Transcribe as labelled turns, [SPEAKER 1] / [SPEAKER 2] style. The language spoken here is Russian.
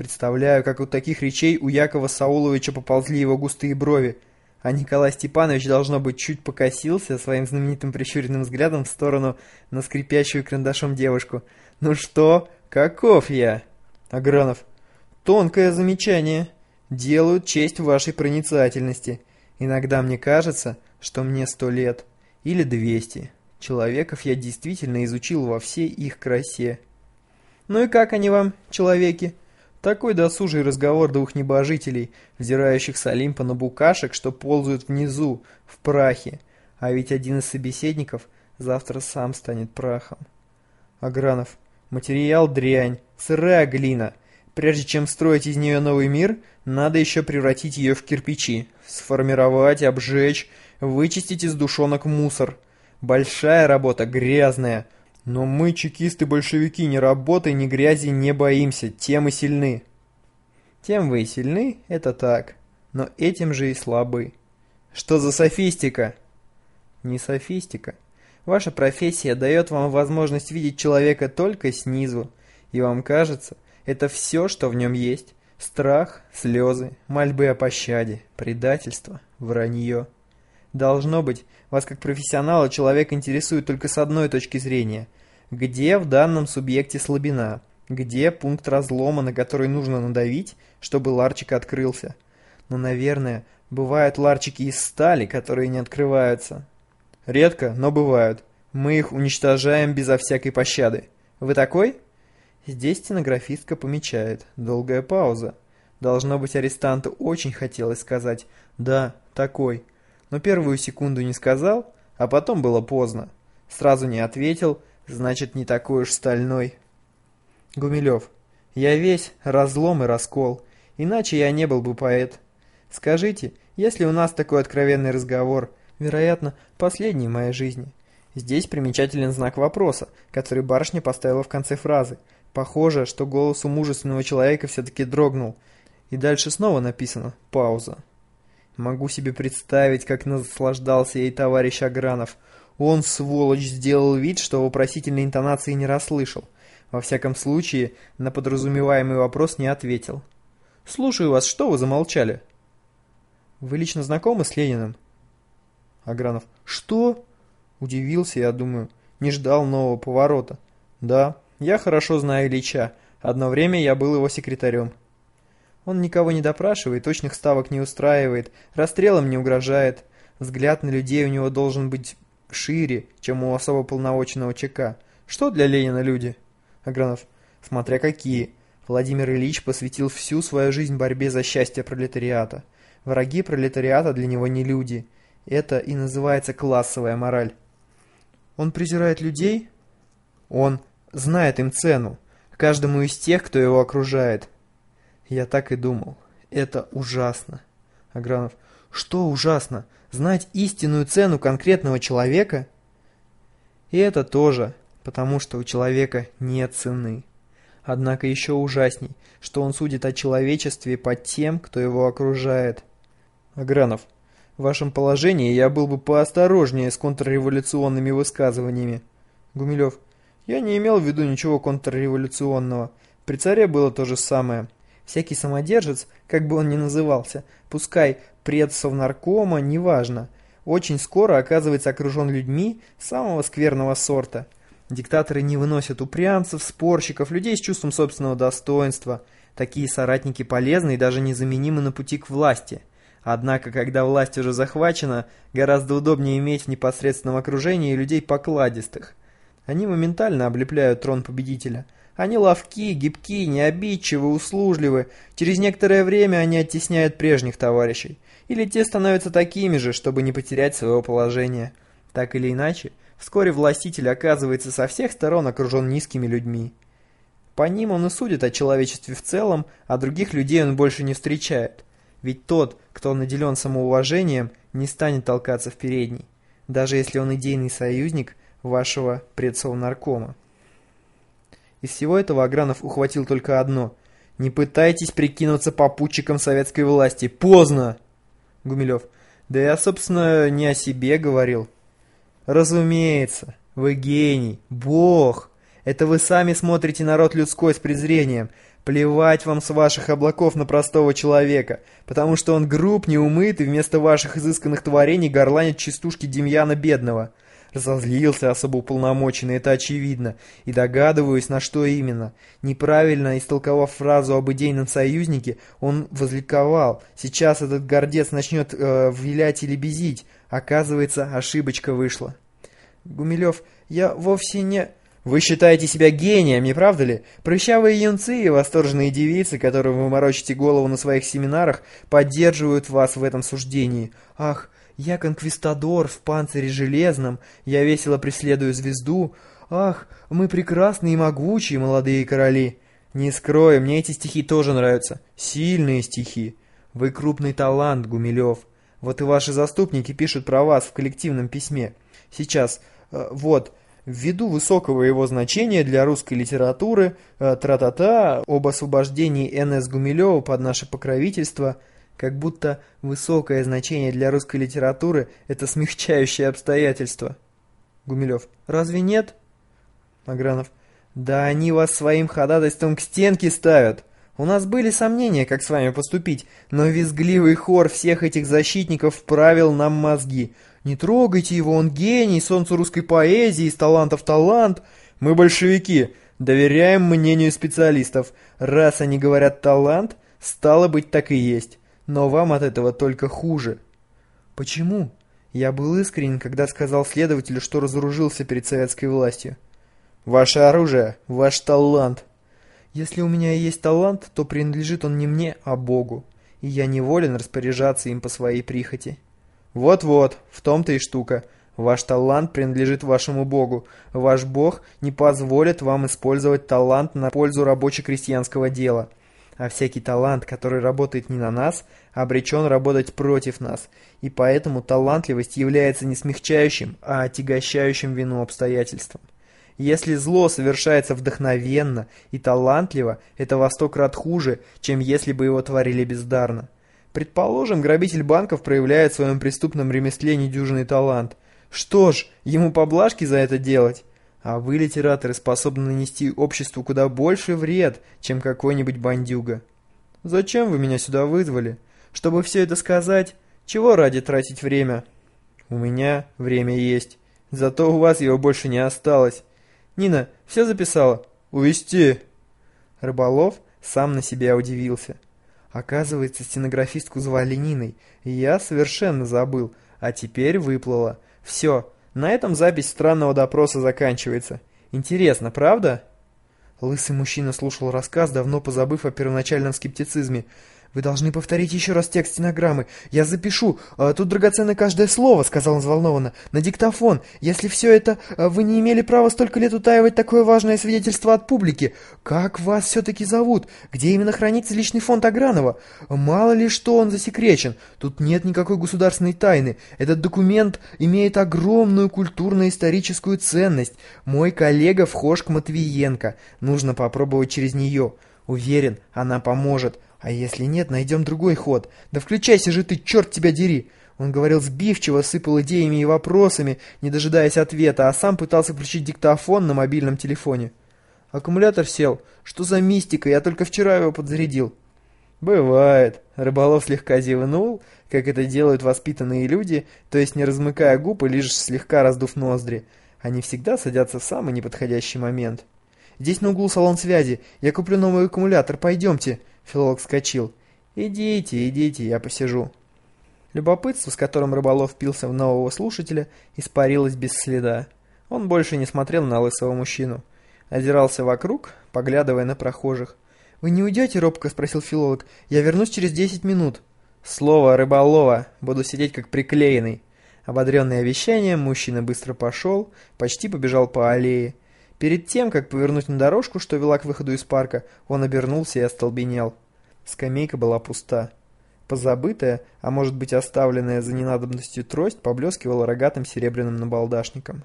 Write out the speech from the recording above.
[SPEAKER 1] Представляю, как у таких речей у Якова Сауловича поползли его густые брови, а Николай Степанович, должно быть, чуть покосился своим знаменитым прищуренным взглядом в сторону на скрипящую карандашом девушку. «Ну что, каков я?» Агранов. «Тонкое замечание. Делают честь вашей проницательности. Иногда мне кажется, что мне сто лет. Или двести. Человеков я действительно изучил во всей их красе». «Ну и как они вам, человеки?» Такой досужий разговор двух небожителей, взирающих с Олимпа на букашек, что ползают внизу, в прахе. А ведь один из собеседников завтра сам станет прахом. Агранов. Материал дрянь, сырая глина. Прежде чем строить из нее новый мир, надо еще превратить ее в кирпичи. Сформировать, обжечь, вычистить из душонок мусор. Большая работа, грязная. Но мы, чекисты-большевики, ни работы, ни грязи не боимся, тем и сильны. Тем вы и сильны, это так, но этим же и слабы. Что за софистика? Не софистика. Ваша профессия дает вам возможность видеть человека только снизу, и вам кажется, это все, что в нем есть. Страх, слезы, мольбы о пощаде, предательство, вранье. Должно быть, вас как профессионала человек интересует только с одной точки зрения. Где в данном субъекте слабина? Где пункт разлома, на который нужно надавить, чтобы ларчик открылся? Но, наверное, бывают ларчики из стали, которые не открываются. Редко, но бывают. Мы их уничтожаем безо всякой пощады. Вы такой? Здесь стенографистка помечает. Долгая пауза. Должно быть, арестанту очень хотелось сказать «да, такой» но первую секунду не сказал, а потом было поздно. Сразу не ответил, значит, не такой уж стальной. Гумилев. Я весь разлом и раскол, иначе я не был бы поэт. Скажите, если у нас такой откровенный разговор, вероятно, последний в моей жизни. Здесь примечателен знак вопроса, который барышня поставила в конце фразы. Похоже, что голос у мужественного человека все-таки дрогнул. И дальше снова написано «пауза». Могу себе представить, как наслаждался ей товарищ Агранов. Он, сволочь, сделал вид, что вопросительной интонации не расслышал. Во всяком случае, на подразумеваемый вопрос не ответил. «Слушаю вас, что вы замолчали?» «Вы лично знакомы с Лениным?» Агранов. «Что?» Удивился, я думаю. Не ждал нового поворота. «Да, я хорошо знаю Ильича. Одно время я был его секретарем». Он никого не допрашивает, точных ставок не устраивает, расстрелом не угрожает. Взгляд на людей у него должен быть шире, чем у особо полномоченного ЧК. Что для Ленина люди? Агранов. Смотря какие. Владимир Ильич посвятил всю свою жизнь борьбе за счастье пролетариата. Враги пролетариата для него не люди. Это и называется классовая мораль. Он презирает людей? Он знает им цену. Каждому из тех, кто его окружает. Я так и думал. Это ужасно. Агранов. Что ужасно? Знать истинную цену конкретного человека? И это тоже, потому что у человека нет цены. Однако еще ужасней, что он судит о человечестве по тем, кто его окружает. Агранов. В вашем положении я был бы поосторожнее с контрреволюционными высказываниями. Гумилев. Я не имел в виду ничего контрреволюционного. При царе было то же самое. Всякий самодержец, как бы он ни назывался, пускай предсовнаркома, неважно, очень скоро оказывается окружен людьми самого скверного сорта. Диктаторы не выносят упрямцев, спорщиков, людей с чувством собственного достоинства. Такие соратники полезны и даже незаменимы на пути к власти. Однако, когда власть уже захвачена, гораздо удобнее иметь в непосредственном окружении людей покладистых. Они моментально облепляют трон победителя – они ловки, гибки, необидчивы, услужливы. Через некоторое время они оттесняют прежних товарищей. Или те становятся такими же, чтобы не потерять своего положения. Так или иначе, вскоре властитель оказывается со всех сторон окружен низкими людьми. По ним он и судит о человечестве в целом, а других людей он больше не встречает. Ведь тот, кто наделен самоуважением, не станет толкаться в передней, даже если он идейный союзник вашего предсовнаркома. Из всего этого Агранов ухватил только одно. «Не пытайтесь прикинуться попутчиком советской власти. Поздно!» Гумилев. «Да я, собственно, не о себе говорил». «Разумеется. Вы гений. Бог. Это вы сами смотрите народ людской с презрением. Плевать вам с ваших облаков на простого человека, потому что он груб, неумыт и вместо ваших изысканных творений горланит частушки Демьяна Бедного. Разозлился особо уполномоченный, это очевидно, и догадываюсь, на что именно. Неправильно истолковав фразу об идейном союзнике, он возликовал. Сейчас этот гордец начнет э, вилять или безить. Оказывается, ошибочка вышла. Гумилев, я вовсе не... Вы считаете себя гением, не правда ли? Прыщавые юнцы и восторженные девицы, которым вы морочите голову на своих семинарах, поддерживают вас в этом суждении. Ах, я конквистадор в панцире железном, я весело преследую звезду. Ах, мы прекрасные и могучие молодые короли. Не скрою, мне эти стихи тоже нравятся. Сильные стихи. Вы крупный талант, Гумилев. Вот и ваши заступники пишут про вас в коллективном письме. Сейчас, э, вот, ввиду высокого его значения для русской литературы, э, тра-та-та, об освобождении Н.С. Гумилева под наше покровительство, как будто высокое значение для русской литературы – это смягчающее обстоятельство. Гумилев. Разве нет? Агранов. Да они вас своим ходатайством к стенке ставят. У нас были сомнения, как с вами поступить, но визгливый хор всех этих защитников вправил нам мозги – не трогайте его, он гений, солнце русской поэзии, из талантов талант. Мы большевики, доверяем мнению специалистов. Раз они говорят талант, стало быть так и есть. Но вам от этого только хуже. Почему? Я был искренен, когда сказал следователю, что разоружился перед советской властью. Ваше оружие, ваш талант. Если у меня есть талант, то принадлежит он не мне, а Богу. И я не волен распоряжаться им по своей прихоти. Вот-вот, в том-то и штука. Ваш талант принадлежит вашему Богу. Ваш Бог не позволит вам использовать талант на пользу рабоче-крестьянского дела. А всякий талант, который работает не на нас, обречен работать против нас. И поэтому талантливость является не смягчающим, а отягощающим вину обстоятельством. Если зло совершается вдохновенно и талантливо, это во сто крат хуже, чем если бы его творили бездарно. Предположим, грабитель банков проявляет в своем преступном ремесле недюжинный талант. Что ж, ему поблажки за это делать. А вы, литераторы, способны нанести обществу куда больше вред, чем какой-нибудь бандюга. Зачем вы меня сюда вызвали? Чтобы все это сказать? Чего ради тратить время? У меня время есть. Зато у вас его больше не осталось. Нина, все записала? Увести. Рыболов сам на себя удивился. Оказывается, стенографистку звали Ниной. Я совершенно забыл. А теперь выплыла. Все, на этом запись странного допроса заканчивается. Интересно, правда? Лысый мужчина слушал рассказ, давно позабыв о первоначальном скептицизме. «Вы должны повторить еще раз текст стенограммы. Я запишу. А, тут драгоценно каждое слово», — сказал он взволнованно. «На диктофон. Если все это... А, вы не имели права столько лет утаивать такое важное свидетельство от публики. Как вас все-таки зовут? Где именно хранится личный фонд Агранова? Мало ли что он засекречен. Тут нет никакой государственной тайны. Этот документ имеет огромную культурно-историческую ценность. Мой коллега Вхошк Матвиенко. Нужно попробовать через нее. Уверен, она поможет». А если нет, найдем другой ход. Да включайся же ты, черт тебя дери!» Он говорил сбивчиво, сыпал идеями и вопросами, не дожидаясь ответа, а сам пытался включить диктофон на мобильном телефоне. Аккумулятор сел. Что за мистика? Я только вчера его подзарядил. Бывает. Рыболов слегка зевнул, как это делают воспитанные люди, то есть не размыкая губ и лишь слегка раздув ноздри. Они всегда садятся в самый неподходящий момент. Здесь на углу салон связи. Я куплю новый аккумулятор. Пойдемте. Филолог вскочил. «Идите, идите, я посижу». Любопытство, с которым рыболов пился в нового слушателя, испарилось без следа. Он больше не смотрел на лысого мужчину. Озирался вокруг, поглядывая на прохожих. «Вы не уйдете?» — робко спросил филолог. «Я вернусь через десять минут». «Слово рыболова. Буду сидеть как приклеенный». Ободренный обещанием, мужчина быстро пошел, почти побежал по аллее. Перед тем, как повернуть на дорожку, что вела к выходу из парка, он обернулся и остолбенел. Скамейка была пуста. Позабытая, а может быть оставленная за ненадобностью трость, поблескивала рогатым серебряным набалдашником.